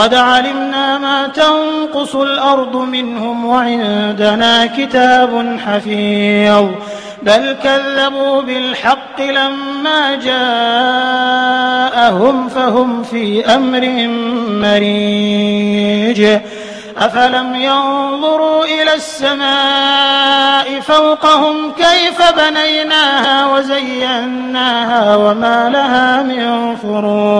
قد علمنا ما تنقص الأرض منهم وعندنا كتاب حفيظ. بل كذبوا بالحق لما جاءهم فهم في أمر مريج. أفلم ينظروا إلى السماء فوقهم كيف بنيناها وزيناها وما لها من فروج.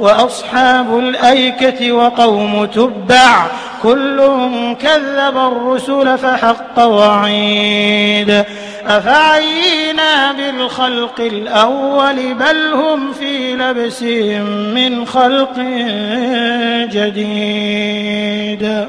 وأصحاب الأيكة وقوم تبع كل كذب الرسل فحق وعيد أفعينا بالخلق الأول بل هم في لبس من خلق جديد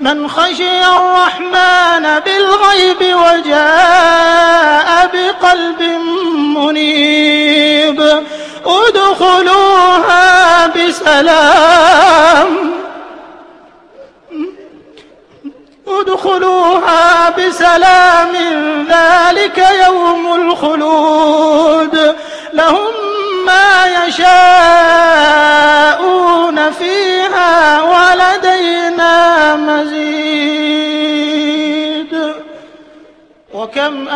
من خشي الرحمن بالغيب وجاء بقلب منيب ادخلوها بسلام. ادخلوها بسلام ذلك يوم الخلود. لهم ما يشاءون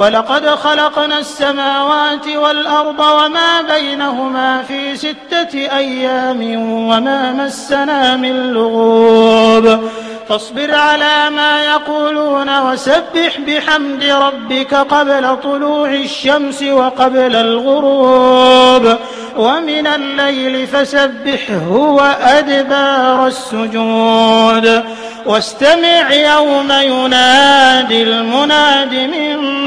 ولقد خلقنا السماوات والأرض وما بينهما في ستة أيام وما مسنا من لغوب. فاصبر على ما يقولون وسبح بحمد ربك قبل طلوع الشمس وقبل الغروب. ومن الليل فسبحه وأدبار السجود. واستمع يوم ينادي المناد من